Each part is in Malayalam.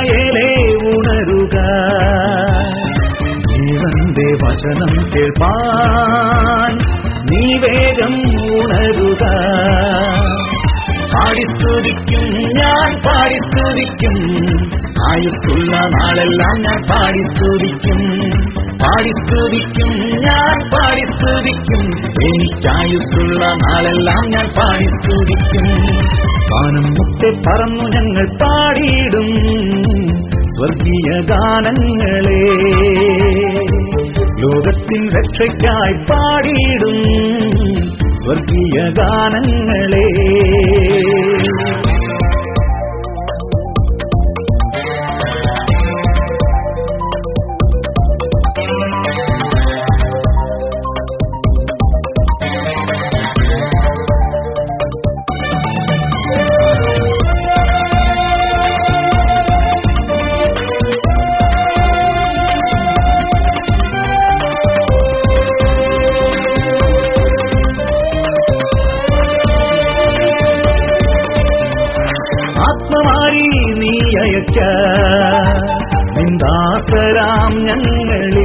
കായലേ ഉണരുക. ജീവന്റെ വചനം കേൾപ്പാൻ നീ വേഗം ഉണരുക. പാടിസ്തുതിക്കും ഞാൻ പാടിസ്തുതിക്കും. ആയുസ്സുള്ള നാളെല്ലാം ഞാൻ പാടിസ്തുതിക്കും. പാടിസ്തുതിക്കും ഞാൻ പാടിസ്തുതിക്കും. എനിക്കായുസുള്ള നാളെല്ലാം ഞാൻ പാടിസ്തുതിക്കും. പാനം മുട്ടെ പറന്നു ഞങ്ങൾ പാടിയിടും. സ്വർഗീയ ഗാനങ്ങളെ ലോകത്തിൻ രക്ഷയ്ക്കായി പാടിയിടും. സ്വർഗീയ ഗാനങ്ങളേ നിന്ദാസരാം ഞങ്ങളിൽ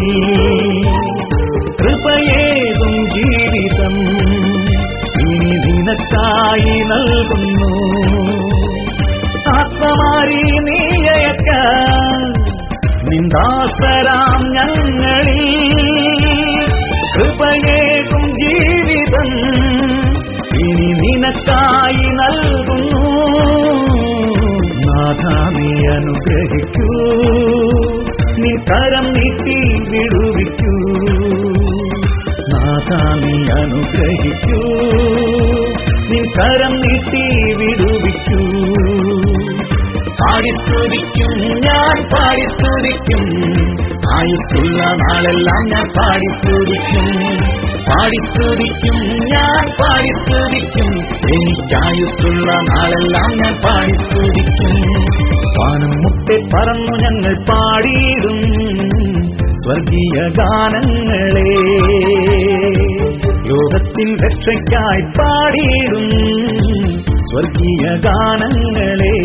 കൃപയേകും ജീവിതം ഇനി നിനക്കായി നൽകുന്നു. ആത്മമാരി നീയക്ക നിന്ദാസരാം ഞങ്ങളിൽ കൃപയേകും ജീവിതം ഇനി നിനക്കായി നൽകുന്നു. നാഥാമി നീ അനുഗ്രഹിക്കൂ. നീ കരം നീട്ടി വിടുവിക്കൂ നാഥാമി അനുഗ്രഹിക്കൂ നീ കരം നീട്ടി വിടുവിക്കൂ പാടിസ്തുതിക്കും ഞാൻ പാടിസ്തുതിക്കും. ആയുസ്സുള്ള നാളെല്ലാം ഞാൻ പാടിസ്തുതിക്കും. പാടിസ്തുതിക്കും ഞാൻ പാടിസ്തുതിക്കും. എനിക്കായുസ്സുള്ള നാളെല്ലാം ഞാൻ പാടിസ്തുതിക്കും വാനം മുട്ടെ പറന്നു ഞങ്ങൾ പാടിയിടും. സ്വർഗീയ ഗാനങ്ങളെ ലോകത്തിൽ രക്ഷയ്ക്കായി പാടിയിടും. സ്വർഗീയ ഗാനങ്ങളെ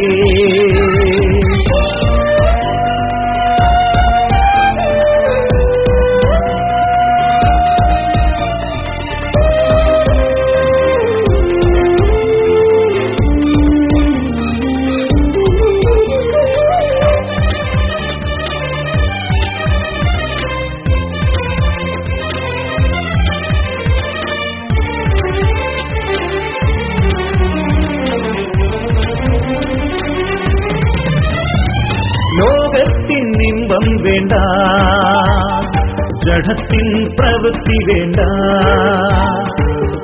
ഇമ്പം വേണ്ട ജഡത്തിൻ പ്രവൃത്തി വേണ്ട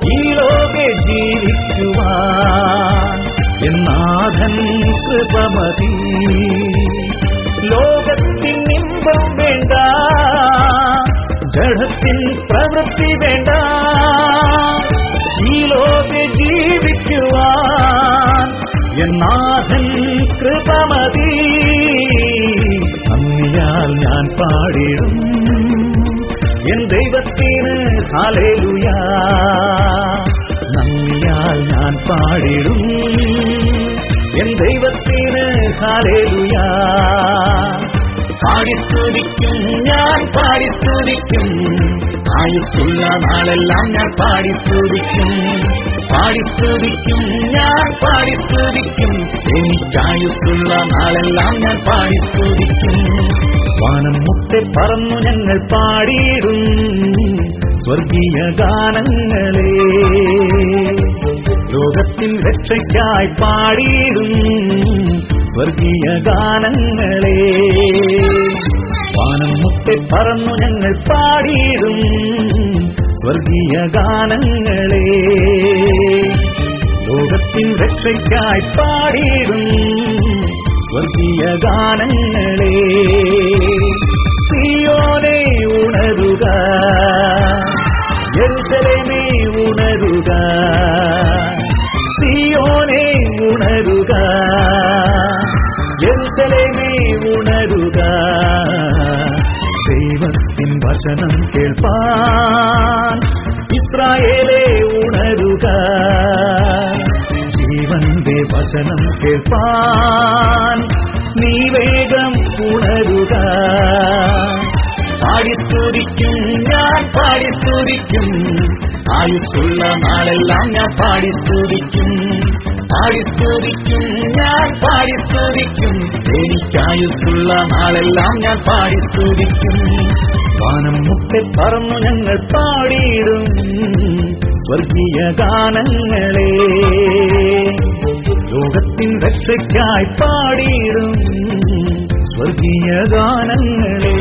ഈ ലോകെ ജീവിക്കുവാൻ എന്നാഥൻ കൃപമതി ലോകത്തിൻ ഇമ്പം വേണ്ട ജഡത്തിൻ പ്രവൃത്തി വേണ്ട ഈ ലോകെ ജീവിക്കുവാൻ എന്നാഥൻ കൃപമതി നന്ദിയാൽ ഞാൻ പാടിടും എൻ ദൈവത്തിന് ഹാലേലുയാ നന്ദിയാൽ ഞാൻ പാടിടും എൻ ദൈവത്തിന് ഹാലേലുയാ പാടിസ്തുതിക്കും ഞാൻ പാടിസ്തുതിക്കും ആയുസ്സുള്ള നാളെല്ലാം ഞാൻ പാടിസ്തുതിക്കും പാടിസ്തുതിക്കും ഞാൻ പാടിസ്തുതിക്കും എനിക്കായുസ്സുള്ള നാളെല്ലാം ഞാൻ പാടിസ്തുതിക്കും വാനം മുട്ടെ പറന്നു ഞങ്ങൾ പാടിയിടും സ്വർഗീയ ഗാനങ്ങളെ. ലോകത്തിൻ രക്ഷയ്ക്കായി പാടിയിടും സ്വർഗീയ ഗാനങ്ങളെ. വാനം മുട്ടെ പറന്നു ഞങ്ങൾ പാടിയിടും സ്വർഗീയ ഗാനങ്ങളെ ലോകത്തിൻ രക്ഷയ്ക്കായി പാടിയിടും സ്വർഗീയ ഗാനങ്ങളെ സിയോനെ ഉണരുക യെരുശലേമേ ഉണരുക സിയോനെ ഉണരുക യെരുശലേമേ ഉണരുക. ദൈവത്തിൻ വചനം കേൾപ്പാൻ ഇസ്രായേലേ ഉണരുക. ജീവന്റെ വചനം കേൾപ്പാൻ നീ വേഗം ഉണരുക. പാടിസ്തുതിക്കും ഞാൻ പാടിസ്തുതിക്കും ആയുസ്സുള്ള നാളെല്ലാം ഞാൻ പാടിസ്തുതിക്കും പാടിസ്തുതിക്കും ഞാൻ പാടിസ്തുതിക്കും എനിക്കായുസ്സുള്ള നാളെല്ലാം ഞാൻ പാടിസ്തുതിക്കും വാനം മുട്ടെ പറന്നു ഞങ്ങൾ പാടിയിടും സ്വർഗീയ ഗാനങ്ങളെ. ലോകത്തിൻ രക്ഷയ്ക്കായി പാടിയിടും സ്വർഗീയ ഗാനങ്ങളെ.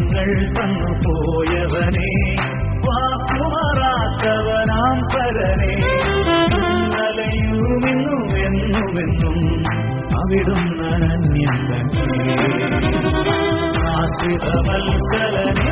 பாவங்கள் பண்ணு போயவனே வாக்குமராத்தவனாம் பரனே അലയും ഇന്നും എന്നുമെന്നും അവിടും അനന്യന്തേ മത്സരനേ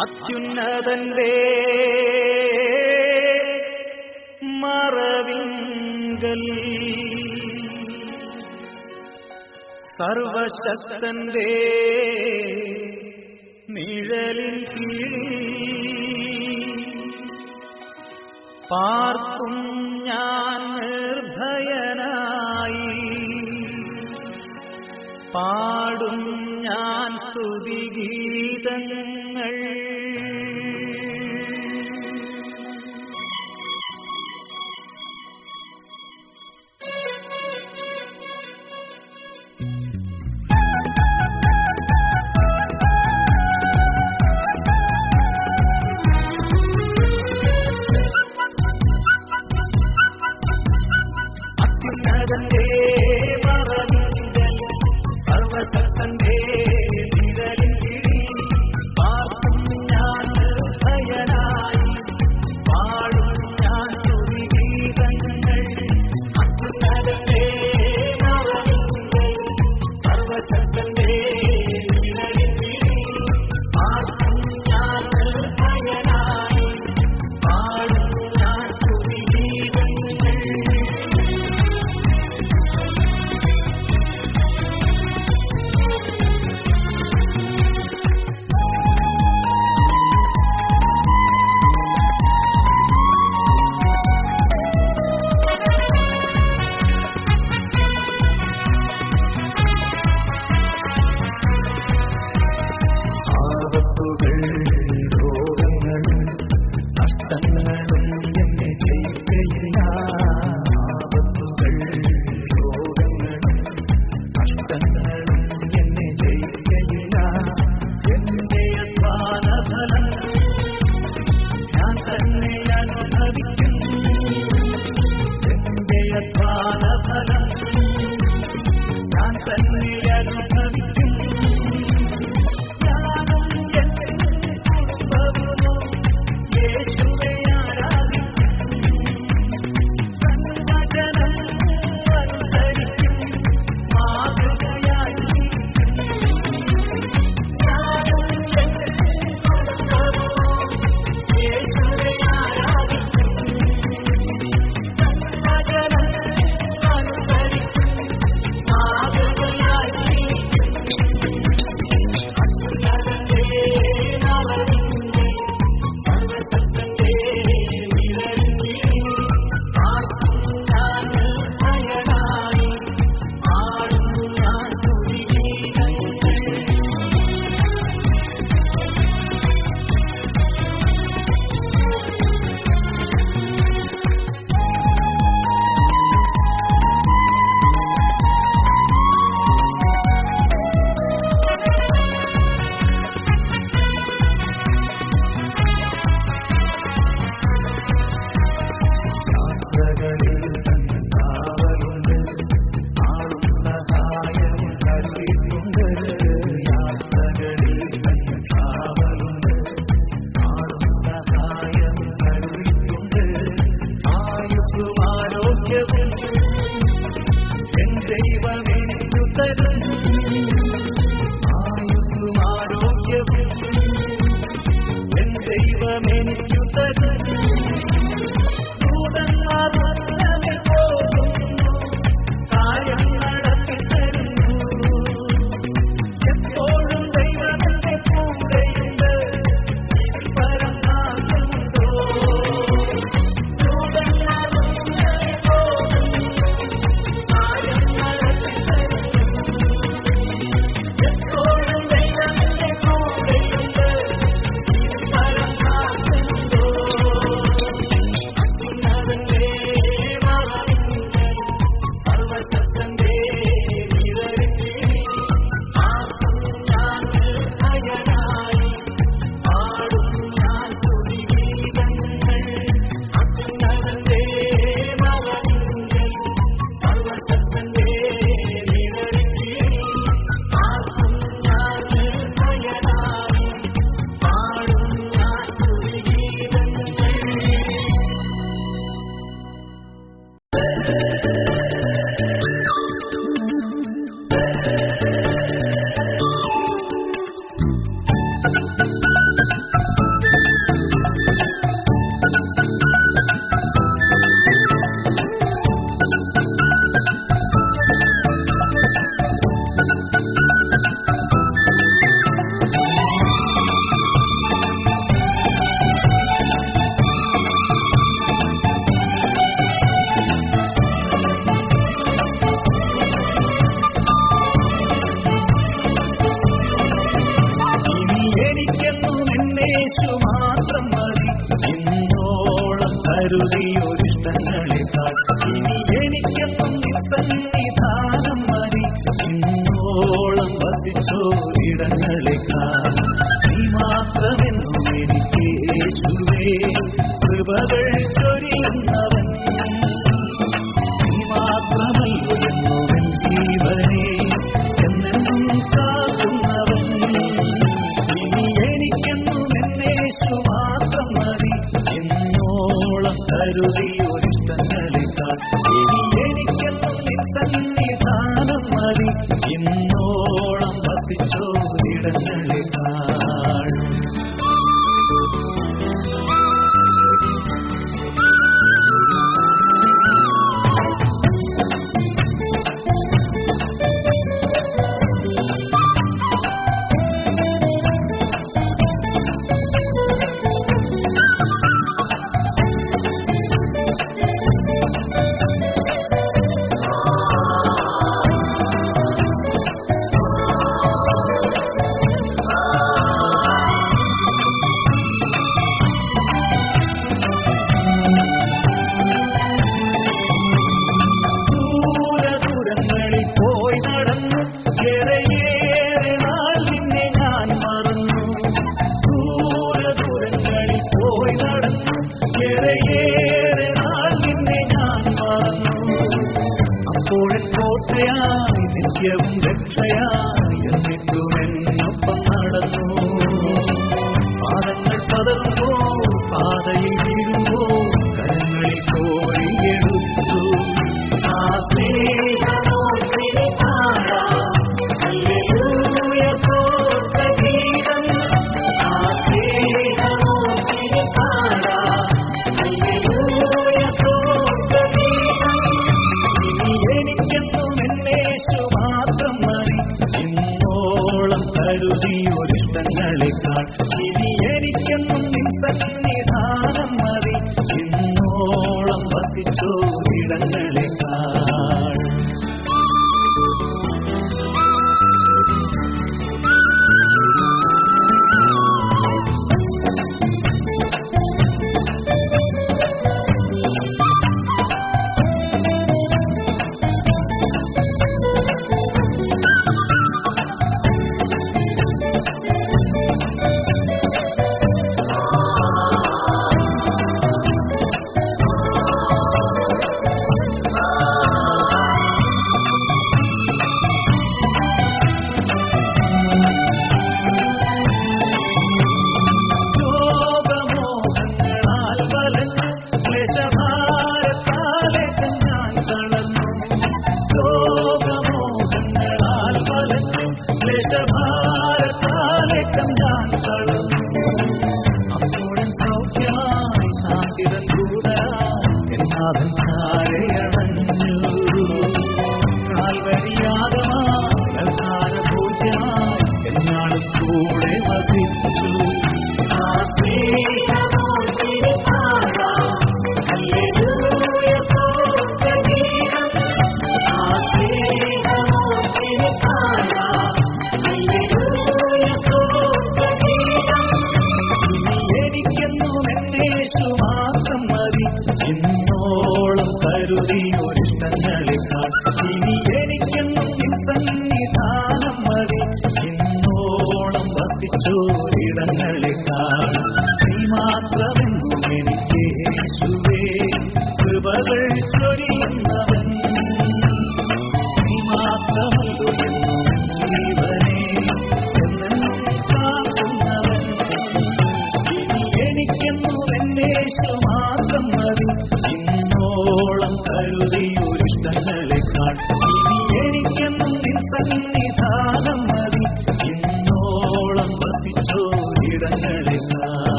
അത്യുന്നതന്റെ മറവിങ്കൽ. സർവശക്തന്റെ നിഴലിൻ കീഴിൽ പാർക്കും ഞാൻ നിർഭയനായി. പാടും ഞാൻ സ്തുതിഗീതങ്ങൾ.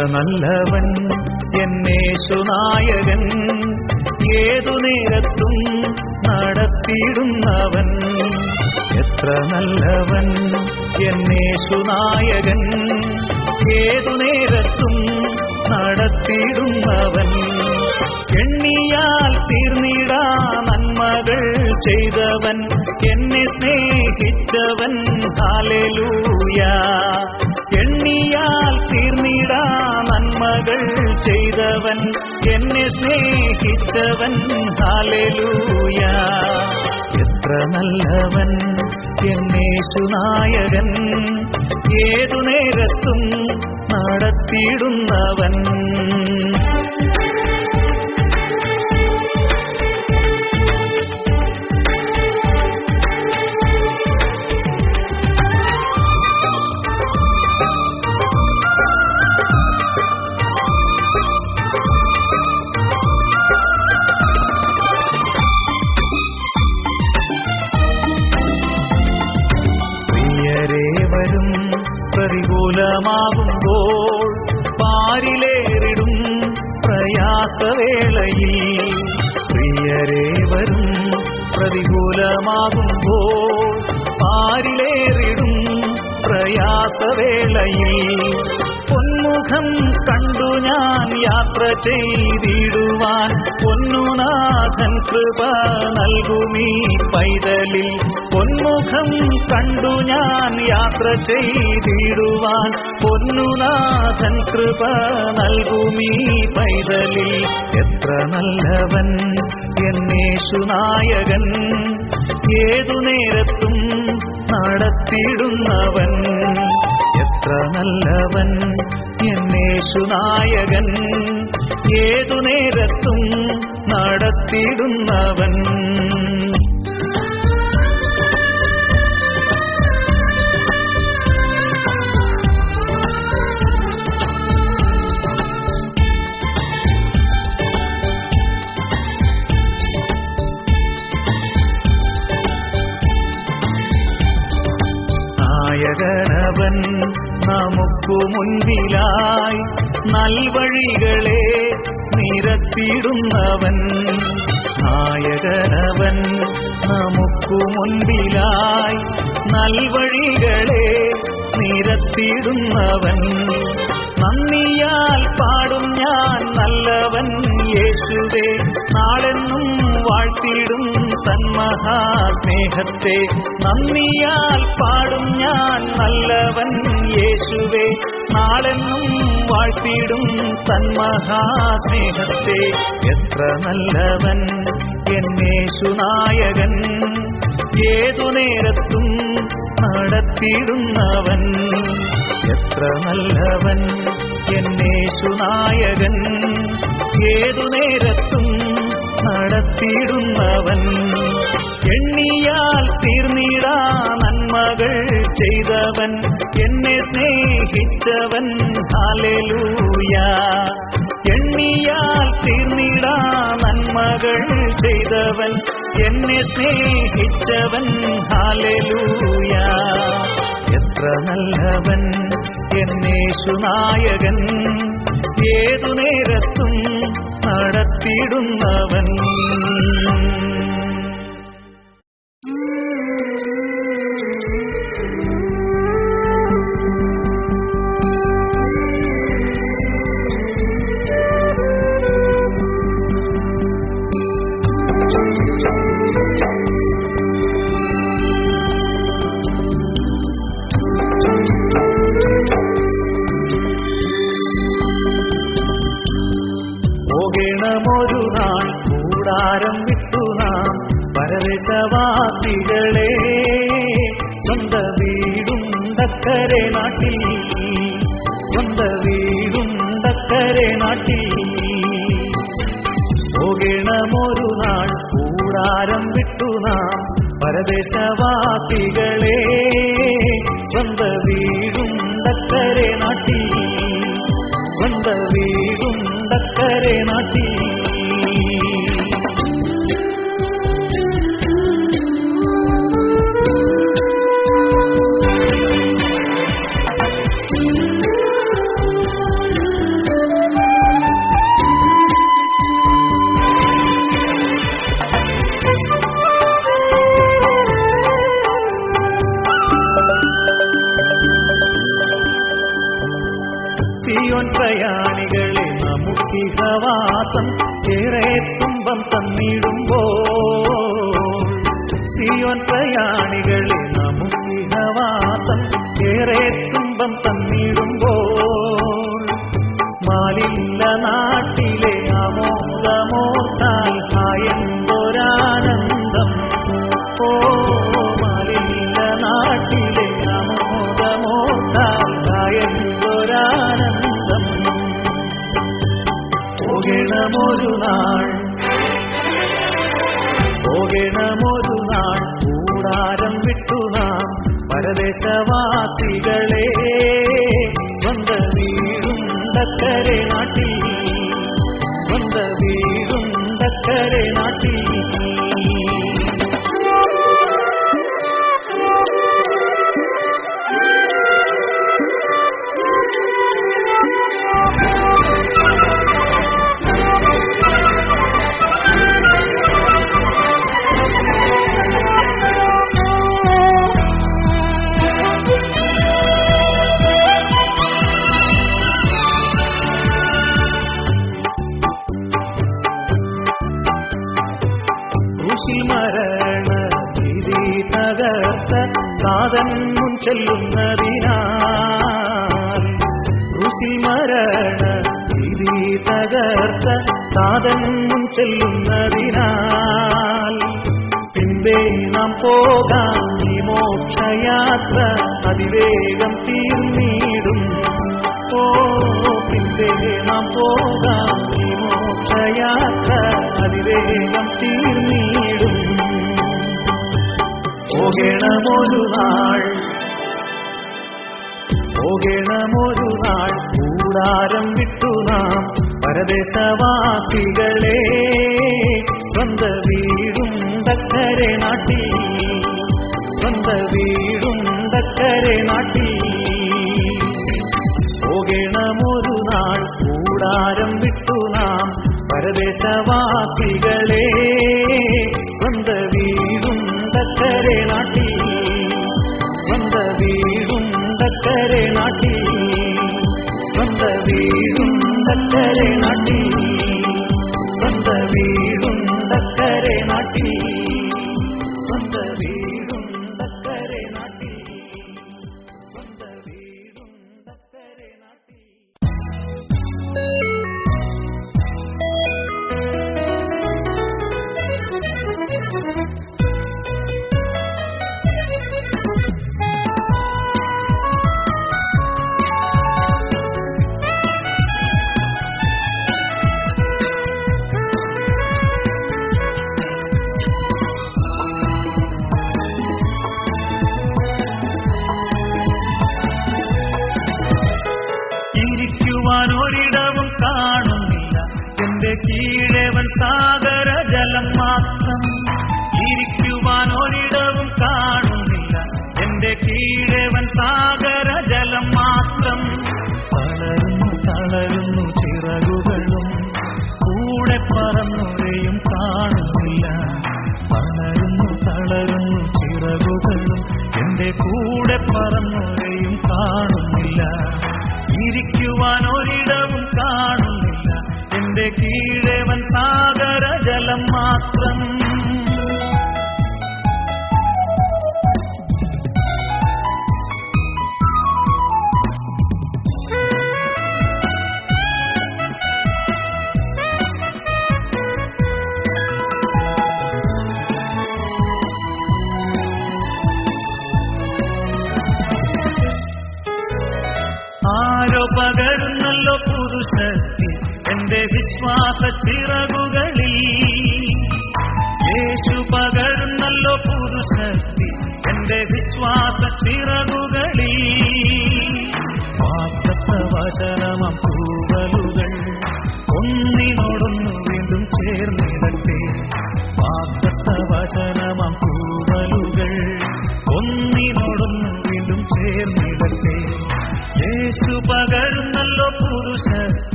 എത്ര എന്നെ സുനായകൻ ഏതു നേരത്തും നടത്തിയിടുന്നവൻ. എത്ര നല്ലവൻ എന്നേശുനായകൻ ഏതു നേരത്തും നടത്തിയിടുന്നവൻ. എണ്ണിയാൽ തീർന്നിടാ നന്മകൾ ചെയ്തവൻ എന്നെ സ്നേഹിച്ചവൻ. കാലലൂയ എണ്ണിയാൽ തീർന്നിടാ നന്മകൾ ചെയ്തവൻ എന്നെ സ്നേഹിച്ചവൻ. ഹാലലൂയ എത്ര നല്ലവൻ എന്നേശുനായകൻ ഏതു നേരത്തും നടത്തിയിടുന്നവൻ. പ്രതികൂലമാകുമ്പോൾ പാരിലേറിടും പ്രയാസവേളയിൽ. പ്രിയരെ വരും പ്രതികൂലമാകുമ്പോൾ പാരിലേറിടും പ്രയാസവേളയിൽ. പൊന്മുഖം കണ്ടു ഞാൻ യാത്ര ചെയ്തിടുവാൻ പൊന്നുനാഥൻ കൃപ നൽകുമീ പൈതലിൽ. പൊന്മുഖം കണ്ടു ഞാൻ യാത്ര ചെയ്തിടുവാൻ. പൊന്നുനാഥൻ കൃപ നൽകുമീ പൈതലിൽ. എത്ര നല്ലവൻ എന്നേശുനായകൻ ഏതു നേരത്തും നടത്തിയിടുന്നവൻ എത്ര നല്ലവൻ എന്നേശുനായകൻ ഏതു നേരത്തും നടത്തിയിടുന്നവൻ നായകനവൻ നമുക്കു മുൻപിലായി നൽവഴികളെ നിരത്തിയിടുന്നവൻ. നായകനവൻ നമുക്കു മുൻപിലായി നൽവഴികളെ നിരത്തിയിടുന്നവൻ. നന്ദിയാൽ പാടും ഞാൻ നല്ലവൻ. യേശുവേ നാളെന്നും വാഴ്ത്തിയിടും തന്മഹാസ്നേഹത്തെ. നന്ദിയാൽ പാടും ഞാൻ നല്ലവൻ യേശുവേ. നാളെന്നും വാഴ്ത്തിയിടും തന്മഹാസ്നേഹത്തെ എത്ര നല്ലവൻ എന്നേശുനായകൻ ഏതു നേരത്തും നടത്തിയിടുന്നവൻ. എത്ര നല്ലവൻ എന്നേശുനായകൻ ഏതു നേരത്തും നടത്തിയിടുന്നവൻ. എണ്ണിയാൽ തീർന്നിടാ നന്മകൾ ചെയ്തവൻ. എന്നെ സ്നേഹിച്ചവൻ. ഹാലലൂയ എണ്ണിയാൽ തീർന്നിടാ നന്മകൾ ചെയ്തവൻ. എന്നെ സ്നേഹിച്ചവൻ. ഹാലലൂയ എത്ര നല്ലവൻ. എന്നേശുനായകൻ ഏതു നേരത്തും നടത്തിയിടുന്നവൻ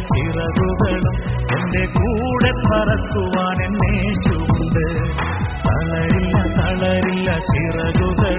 ചിറകുകളും എന്റെ കൂടെ പറക്കുവാൻ എന്നേശുണ്ട് തളരില്ല തളരില്ല ചിറകുകൾ.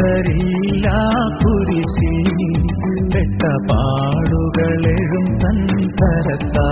തരില്ല കുരിശി പെട്ട പാടുകളെഴും തൻ തരത്താ.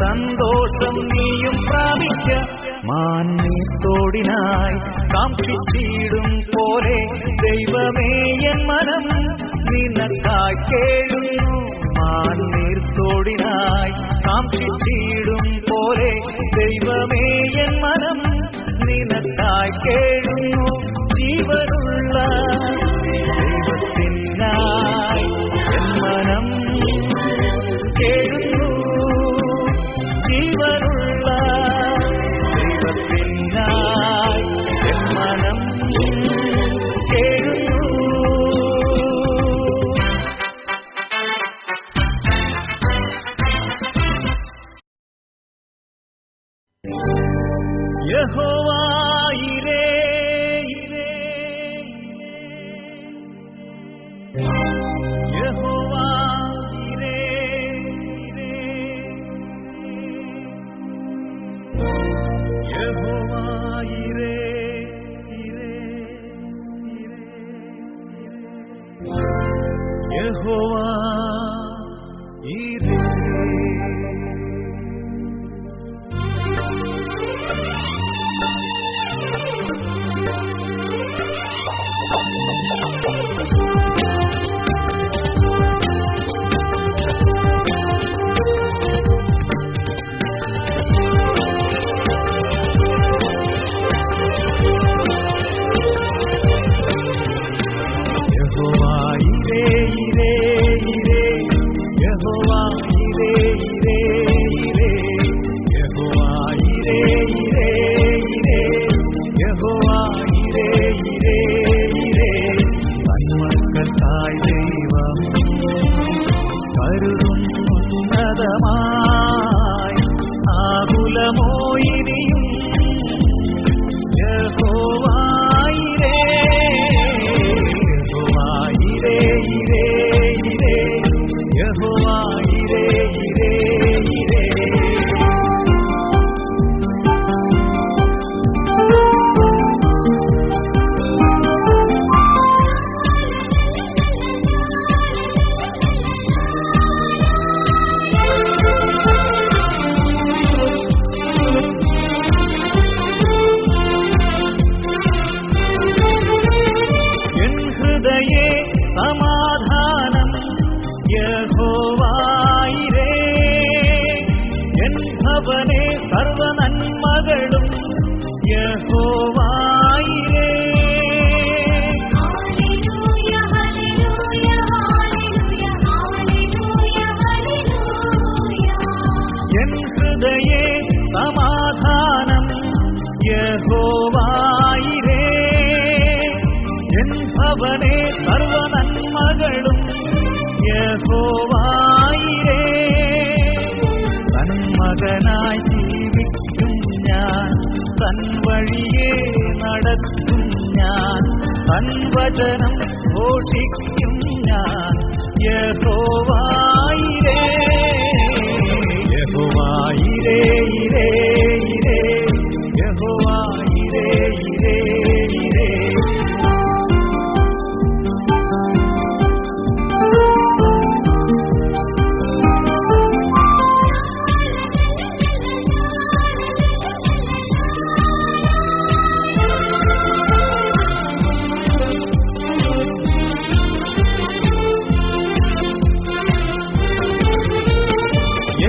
സന്തോഷം നീയും പ്രാപിക്ക. മാന്യത്തോടിനായി കാക്ഷിച്ചിടും പോലെ ദൈവമേ എൻ മനം നിനക്കായി കേഴുന്നു. മാന്യത്തോടിനായി കാക്ഷിച്ചിടും പോലെ ദൈവമേ എൻ മനം നിനക്കായി കേഴുന്നു. ജീവനുള്ള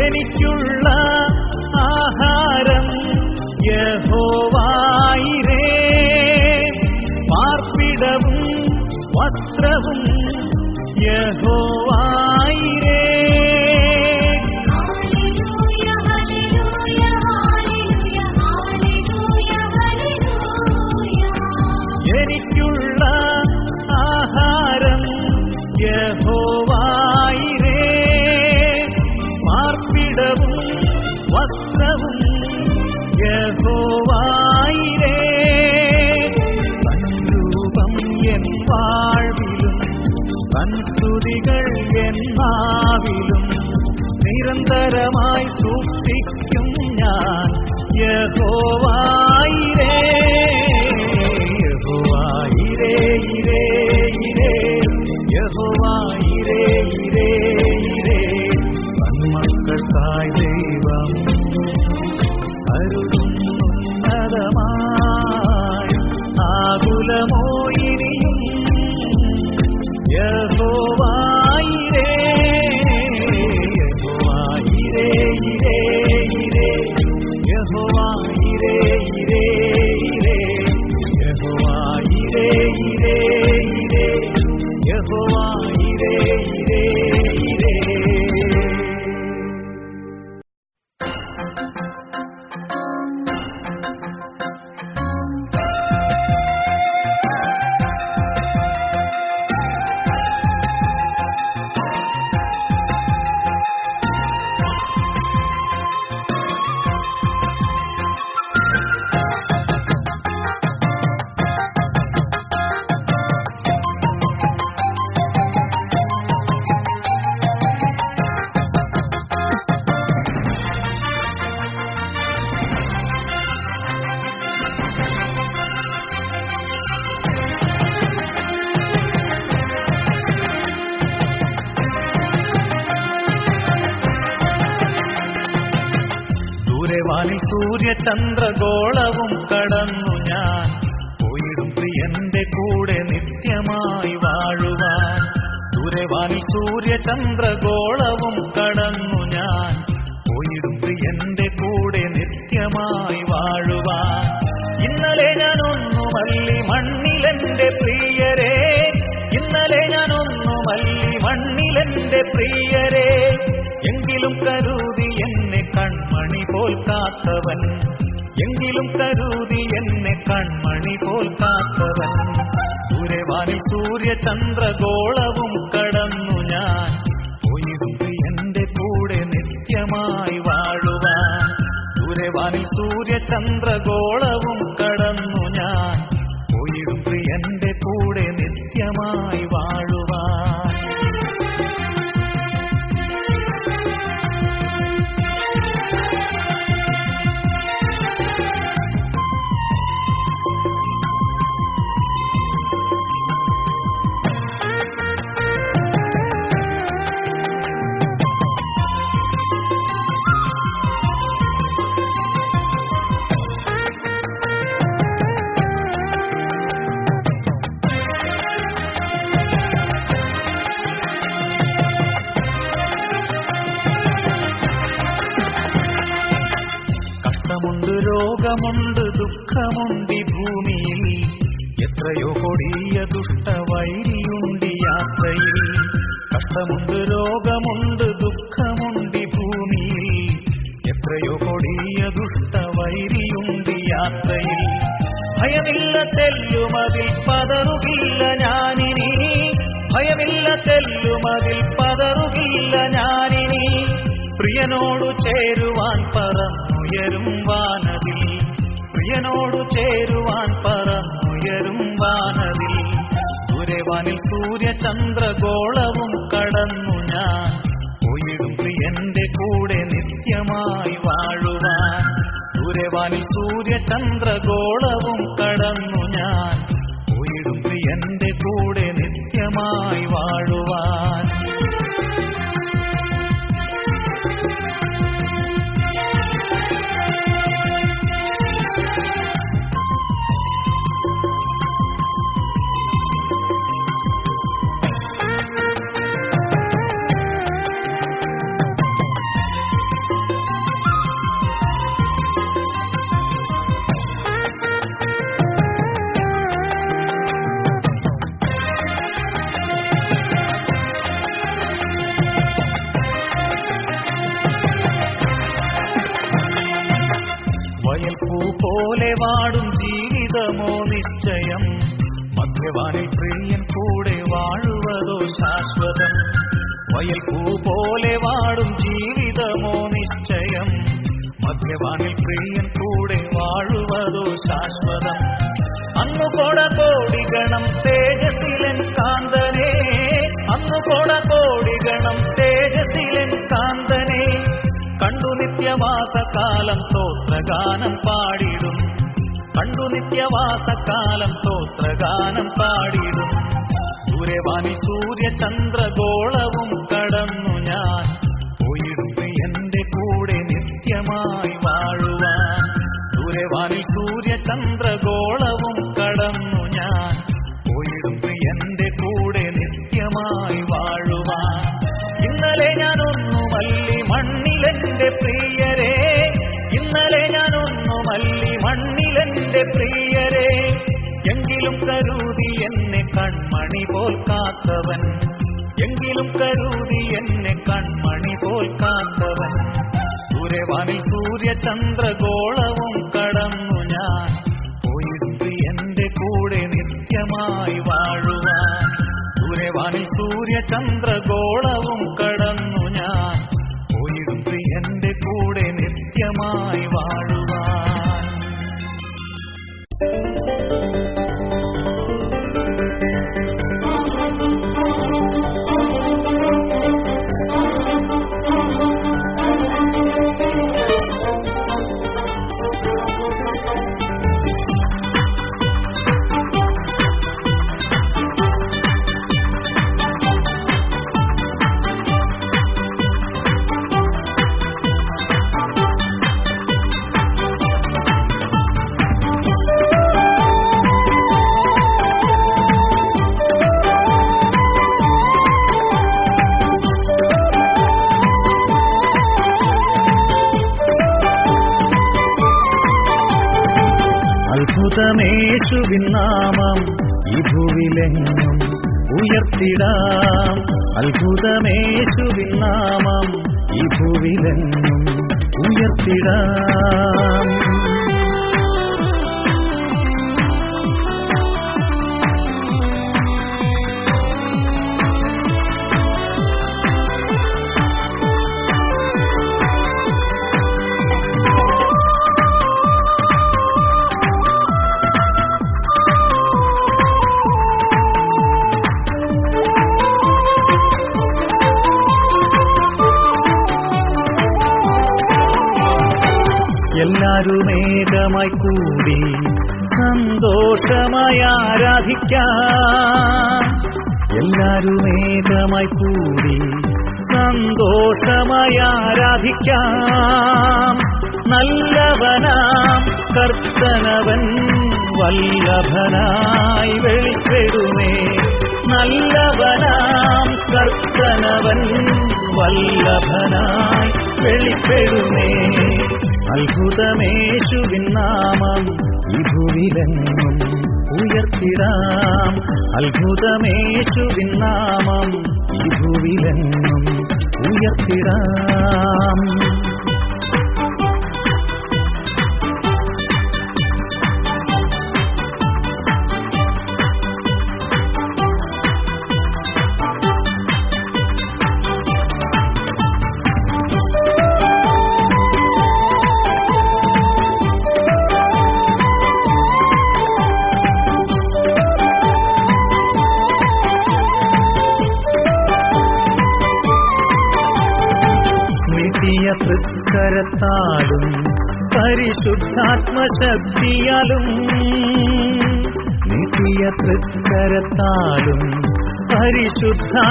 എനിക്കുള്ള ആഹാരം യഹോവായിരേ. പാർപ്പിടവും വസ്ത്രവും ദുഷ്ട ദുഷ്ടവൈരിയുണ്ട് യാത്രയിൽ. ഭയമില്ല തെല്ലുമതിൽ പതറുകില്ല ഞാനിനി. ഭയമില്ല തെല്ലുമതിൽ പതറുകില്ല ഞാനിനി. പ്രിയനോടു ചേരുവാൻ പറന്നുയരും വാനതിൽ. പ്രിയനോടു ചേരുവാൻ പറന്നുയരും വാനതിൽ. ദുരവാനിൽ സൂര്യചന്ദ്രഗോളവും കടന്നു ഞാൻ. പോയിടും പ്രിയന്റെ കൂടെ വാഴുവാൻ ദൂരവാനിൽ സൂര്യചന്ദ്രഗോളവും കടന്നു ഞാൻ. വയൽപ്പൂ പോലെ വാടും ജീവിതമോ നിശ്ചയം. മധ്യവാനിൽ പ്രിയൻ കൂടെ വാഴുവതോ ശാശ്വതം. അന്നു കൊട കോടികണം തേജസിലൻ കാന്തനെ. അന്നു കൊട കോടികണം തേജസിലൻ കാന്തനെ. കണ്ടു നിത്യവാസകാലം സ്തോത്രഗാനം പാടിടും. കണ്ടു നിത്യവാസകാലം സ്തോത്രഗാനം പാടിടും. ദൂരവാണി സൂര്യചന്ദ്രഗോളവും സൂര്യചന്ദ്രഗോളവും ഏകമായി കൂടി സന്തോഷമായി ആരാധിക്കാം. എല്ലാരും ഏകമായി കൂടി സന്തോഷമായി ആരാധിക്കാം. നല്ലവനാം കർത്തനവൻ വല്ലഭനായി വെളിപ്പെടുമേ. നല്ലവനാം കർത്തനവൻ വല്ലഭനായി വെളിപ്പെടുമേ. അത്ഭുതമേശുവിൻ നാമം ഈ ഉയർത്തിടാം. അത്ഭുതമേശുവിൻ നാമം ഈ ഉയർത്തിടാം.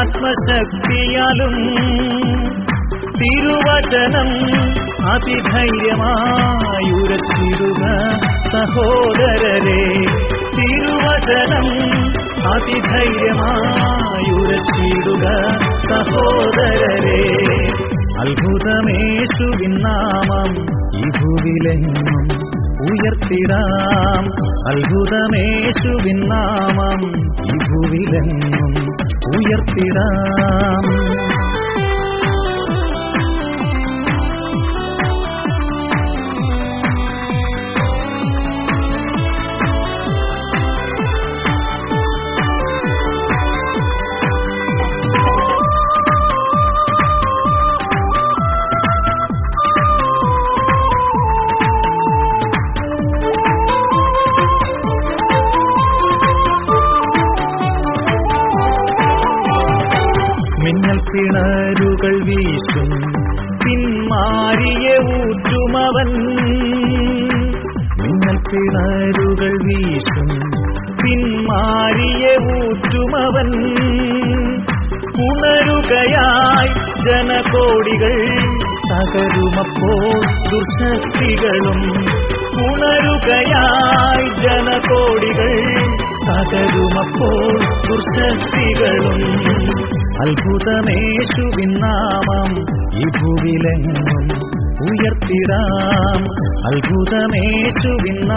പരിശുദ്ധാത്മശക്തിയാലും തിരുവചനം അതിധൈര്യമായുരച്ചിടുക സഹോദരരെ. തിരുവചനം അതിധൈര്യമായുരച്ചിടുക സഹോദരരെ. അത്ഭുതമേശുവിൻ നാമം ഈ ഭൂവിലെങ്ങും ഉയർത്തിടാം. അത്ഭുതമേശുവിൻ നാമം ഈ ഭൂവിലെങ്ങും ഉയർത്തിടാം അത്ഭുതമേശുവിൻ നാമം ഈ ഭൂവിലെങ്ങും ഉയർത്തിടാം. അത്ഭുതമേശുവിൻ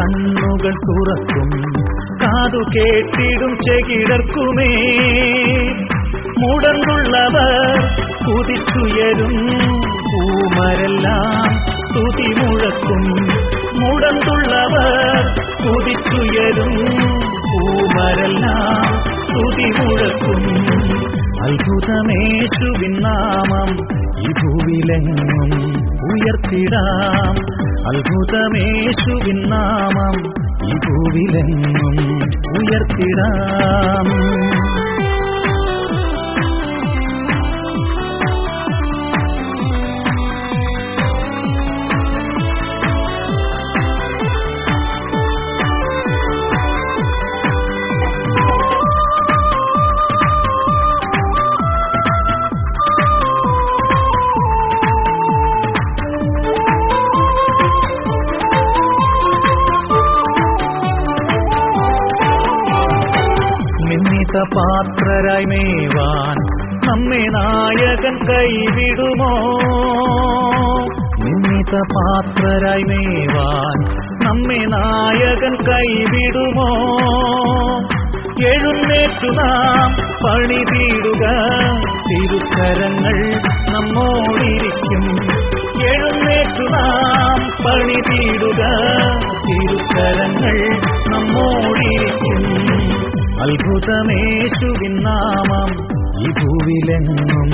കണ്ണുകൾ തുറക്കും. കാതു കേട്ടിടും ചെകിടർക്കുമേ. മുടങ്ങുള്ളവർ കുതിച്ചുയരും. പൂമരെല്ലാം സ്തുതി മുഴക്കും. മുടന്തുള്ളവർ കുതിച്ചുയരും. പൂമരെല്ലാം സ്തുതി മുഴക്കും. അത്ഭുതമേശുവിൻ നാമം ഈ ഭൂവിലെങ്ങും ഉയർത്തിടാം. അത്ഭുതമേശുവിൻ നാമം ഈ ഭൂവിലെങ്ങും ഉയർത്തിടാം. പാത്രരായി മേവാൻ നമ്മെ നായകൻ കൈവിടുമോ? എഴുന്നേറ്റു നാം പണിതീടുക. തിരുക്കരങ്ങൾ നമ്മോടിരിക്കും. എഴുന്നേറ്റു നാം പണിതീടുക. തിരുക്കരങ്ങൾ നമ്മോടിരിക്കും. അത്ഭുതമേശുവിൻ നാമം ഈ ഭൂവിലെങ്ങും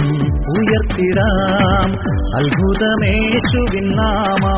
ഉയർത്തിടാം. അത്ഭുതമേശുവിൻ നാമം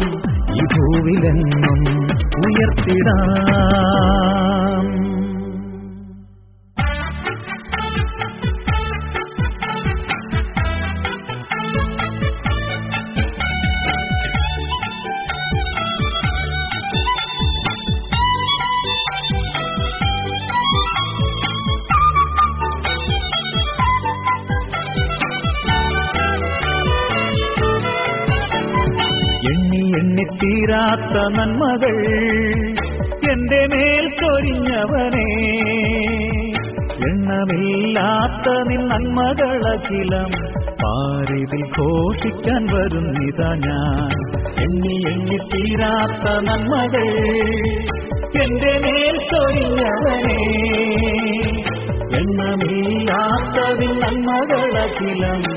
നന്മകളഖിലം പാരിതിൽ ഘോഷിക്കാൻ വരുന്നിതാ ഞാൻ. എണ്ണി എണ്ണി തീരാത്ത നന്മകൾ എന്റെ മേൽ ചൊരിഞ്ഞവനെ. എണ്ണമില്ലാത്തതിൽ നന്മകളഖിലം പാരിതിൽ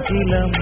ஆச்சிலம்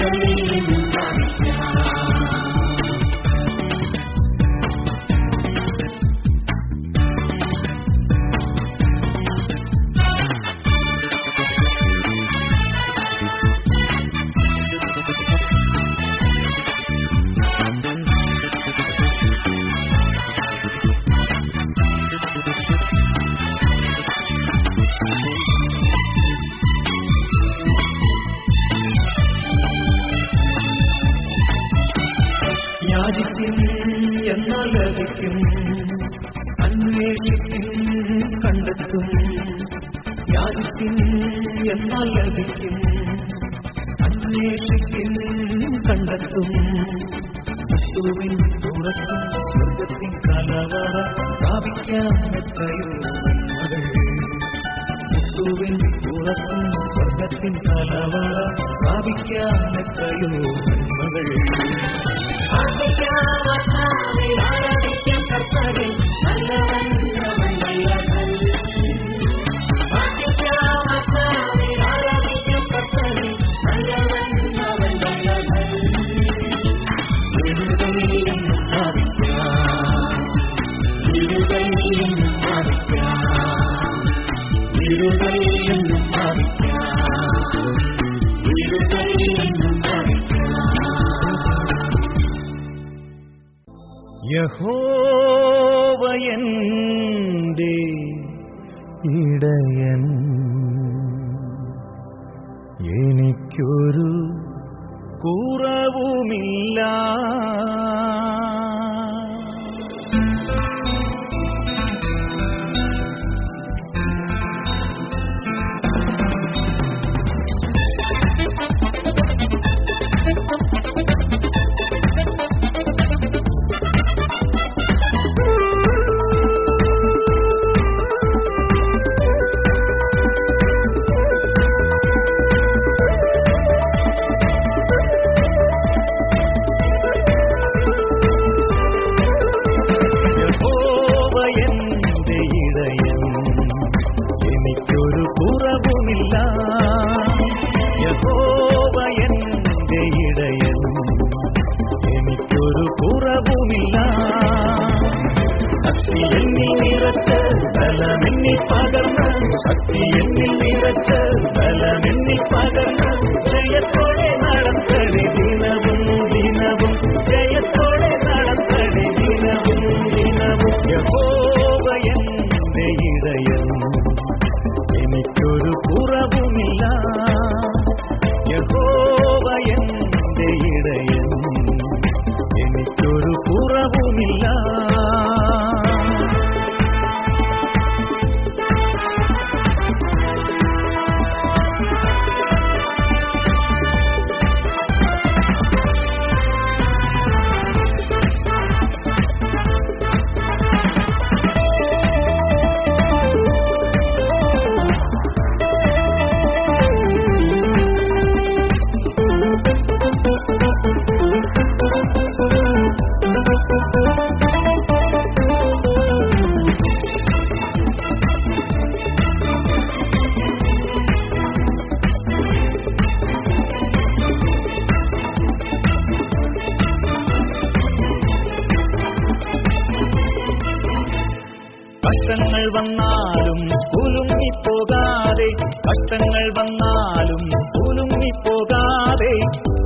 Hallelujah.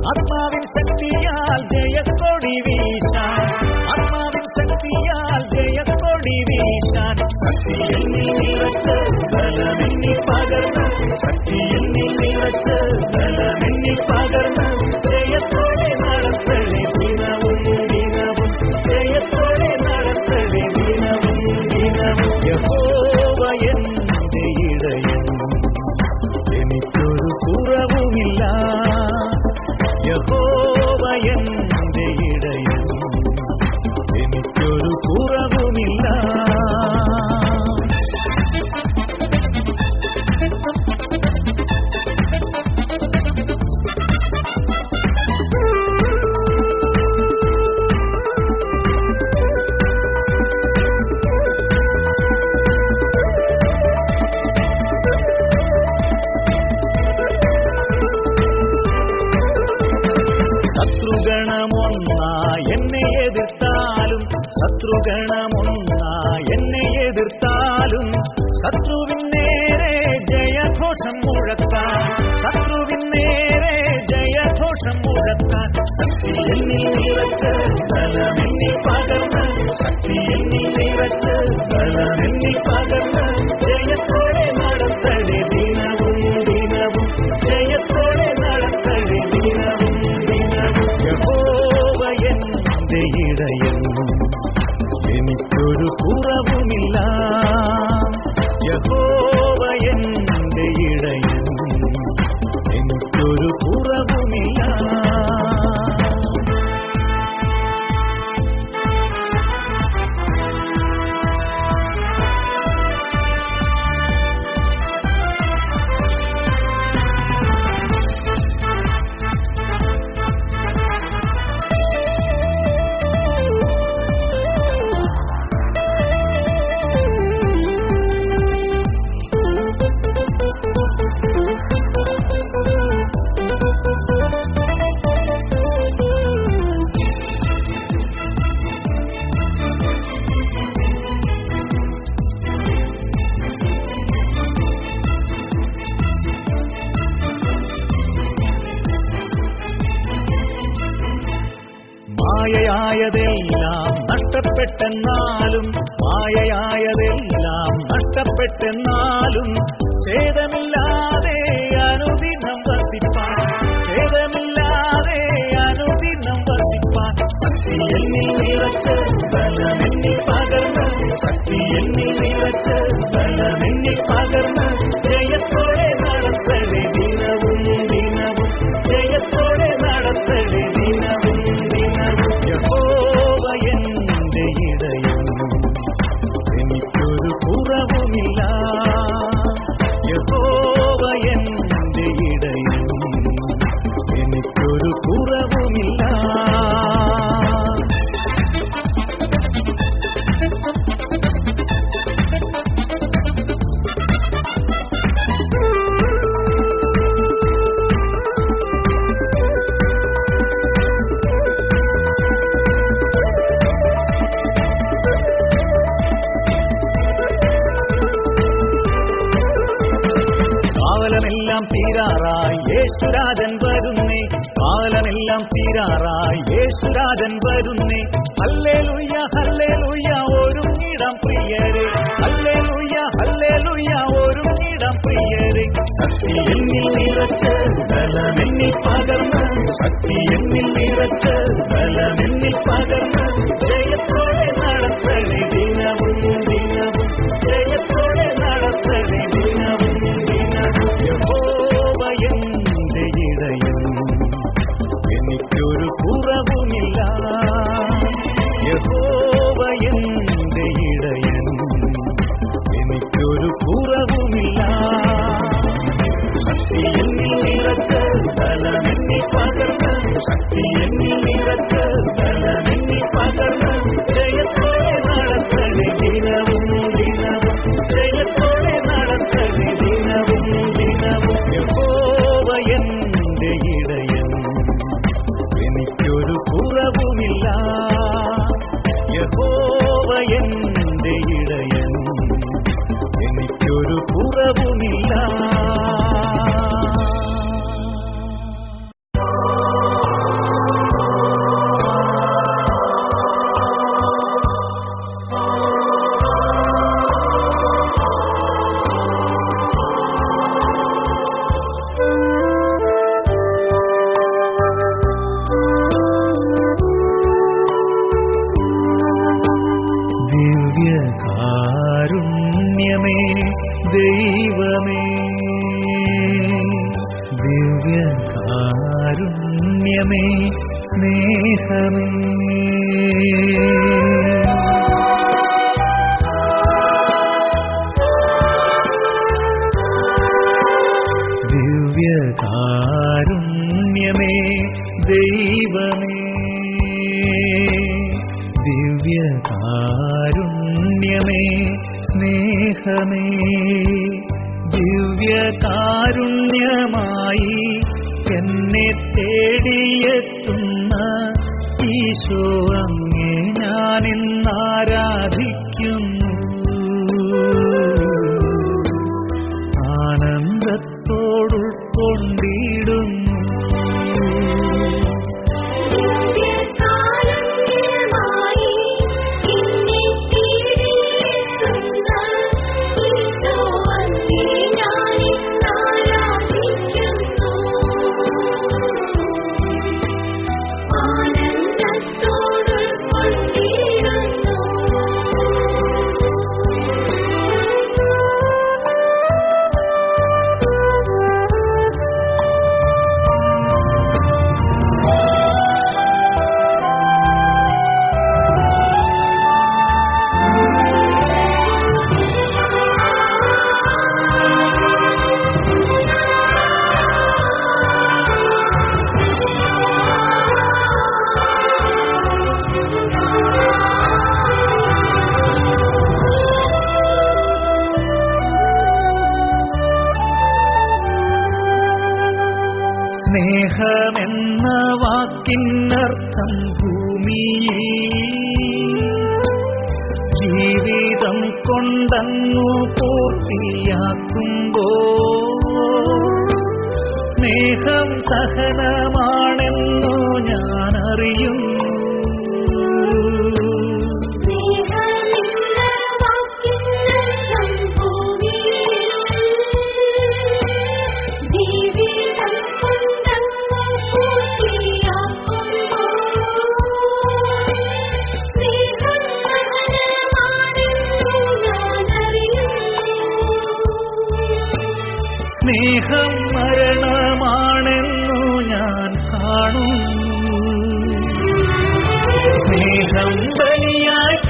ஆத்மாவின் சக்தியால் ஜெய கொடி வீசான். ஆத்மாவின் சக்தியால் ஜெய கொடி வீசான். சக்தி எண்ணி நிறத்து பலமெண்ணி பகர்ந்து சக்தி எண்ணி நிறத்து பலமெண்ணி பகர்ந்து அத்தி எண்ணில்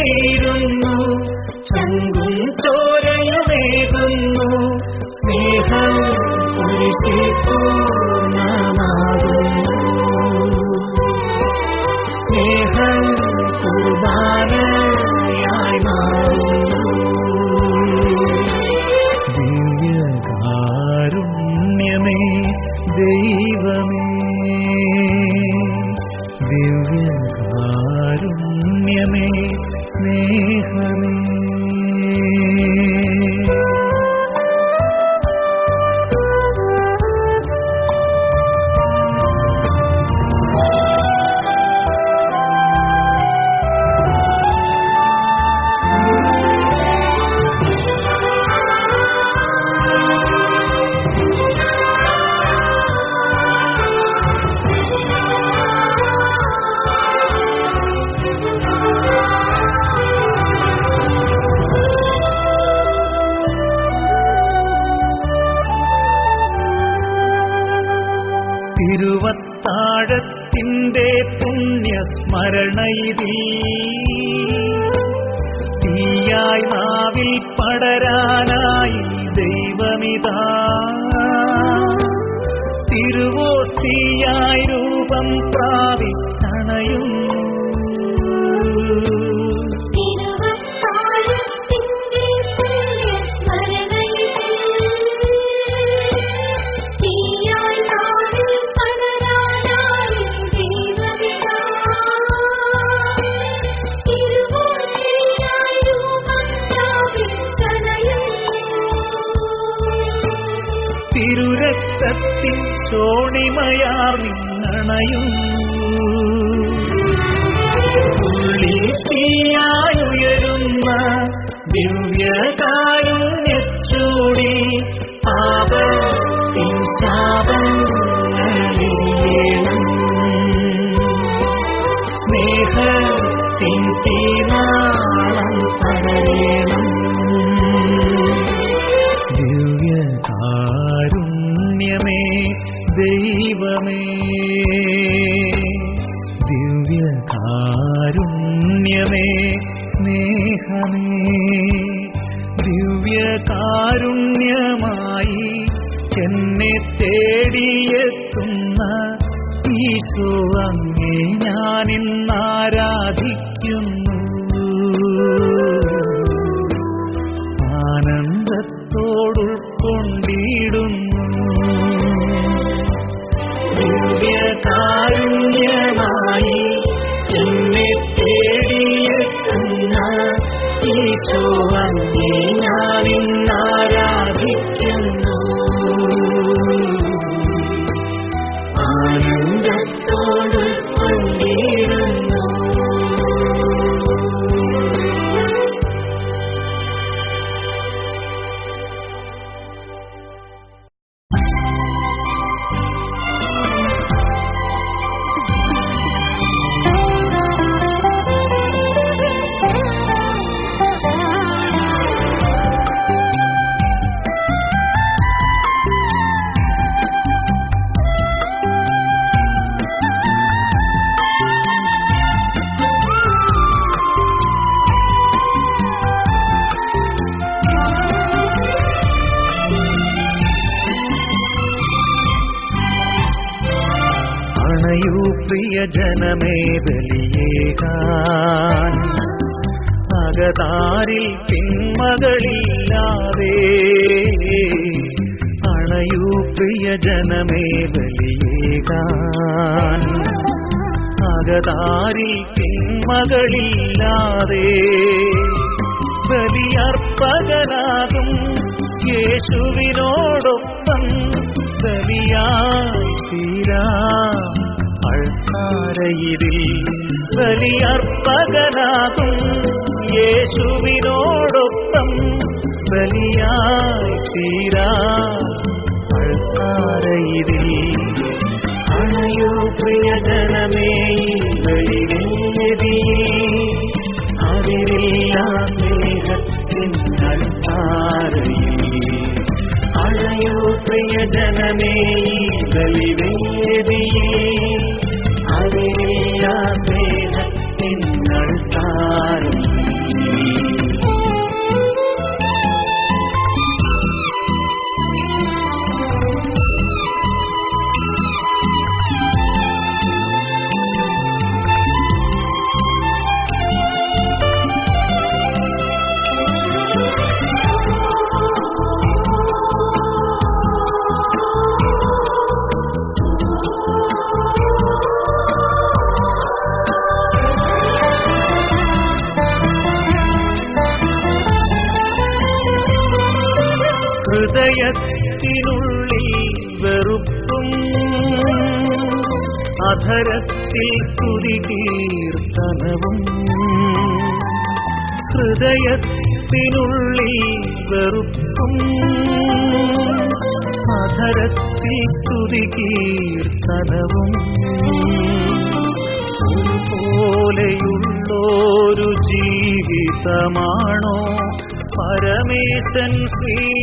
me. അണയൂ പ്രിയജനമേ ബലിയേകാൻ അകതാരിൽ പിന്മകളില്ലാതെ അണയൂ പ്രിയജനമേ ബലിയേകാൻ അകതാരിൽ പിന്മകളില്ലാതെ ബലിയർപ്പകനാകും യേശുവിനോടൊപ്പം ബലിയായി തീരാ. അൾത്താരയിരിൽ ബലിയർപ്പകനാകും യേശുവിനോടൊപ്പം ബലിയായി തീരാ അൾത്താരയിരിൽ അണയോ പ്രിയജനമേ ബലിവേദി അതിരില്ല സ്നേഹത്തിൻ അൾത്താരയിൽ അണയോ പ്രിയജനമേ ബലിവേദി പരമേശൻ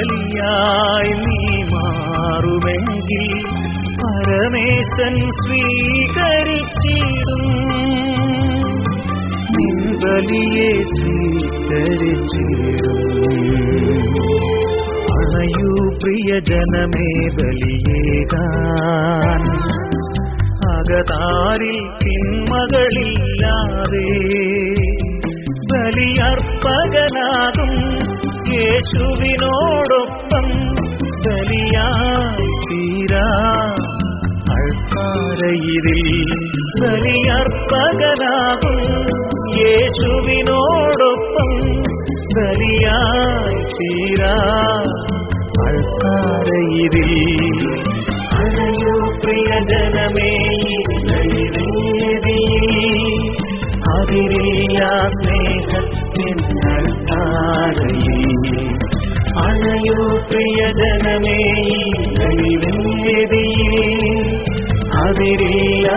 സ്നേഹബലിയായി നീ മാറുമെങ്കിൽ പരമേശൻ സ്വീകരിച്ചിടും. നിൻ ബലിയെ സ്വീകരിച്ചിടും. അണയൂ പ്രിയജനമേ ബലിയേകാൻ. അകതാരിൽ പിന്മകളില്ലാതെ ബലിയർപ്പകനാകും യേശുവിനോടൊപ്പം ബലിയായി തീരാ. അൾത്താരയിരിൽ ബലിയർപ്പകനാകും. യേശുവിനോടൊപ്പം ബലിയായി തീരാ. ജനമേ അണയോ പ്രിയജനമേ ബലിവേദി അതിരില്ല അൾത്താരയിൽ അണയോ പ്രിയജനമേ അതിരില്ല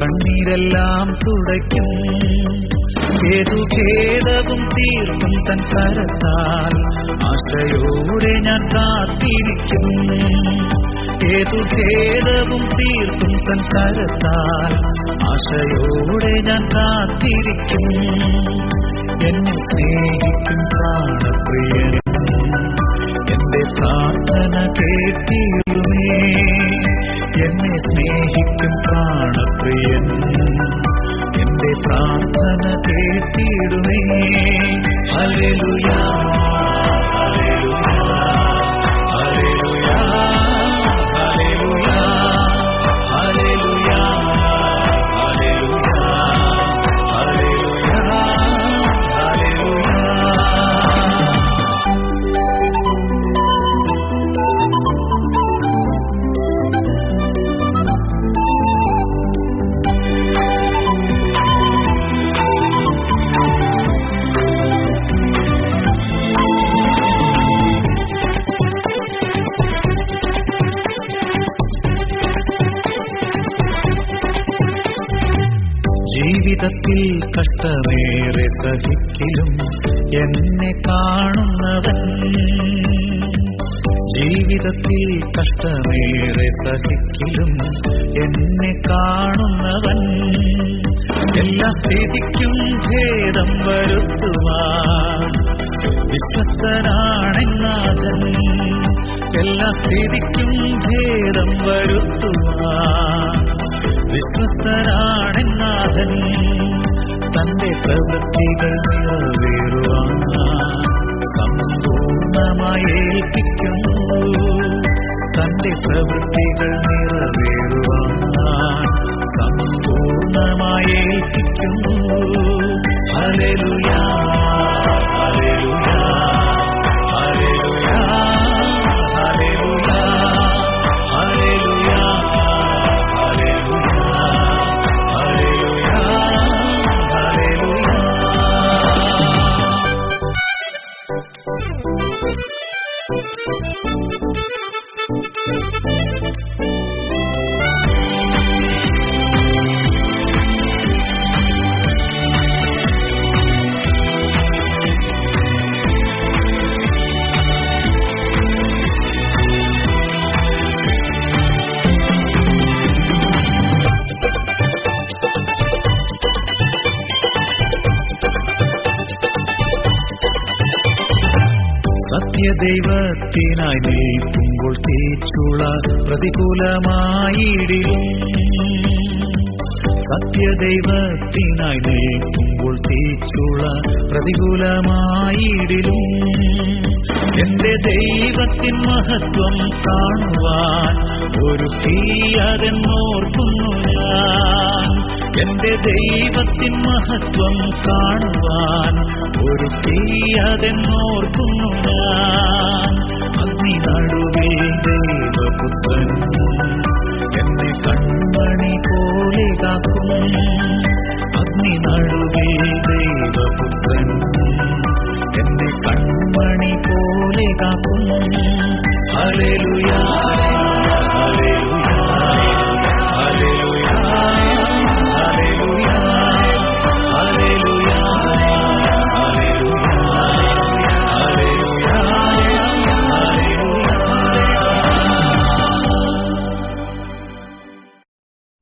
കണ്ണീരെല്ലാം തുടയ്ക്കും. ഏതു ഖേദവും തീർക്കും തൻ കരത്താൽ. ആശയോടെ ഞാൻ കാത്തിരിക്കും. ഏതു ഖേദവും തീർക്കും തൻ കരത്താൽ. ആശയോടെ ഞാൻ കാത്തിരിക്കും. എന്നെ സ്നേഹിക്കും പ്രാണപ്രിയ എന്റെ പ്രാർത്ഥന കേട്ടിരുമേ എന്നെ സ്നേഹിക്കും പ്രാണപ്രിയൻ. എന്റെ പ്രാർത്ഥന കേട്ടിടുമേ അലലുയാ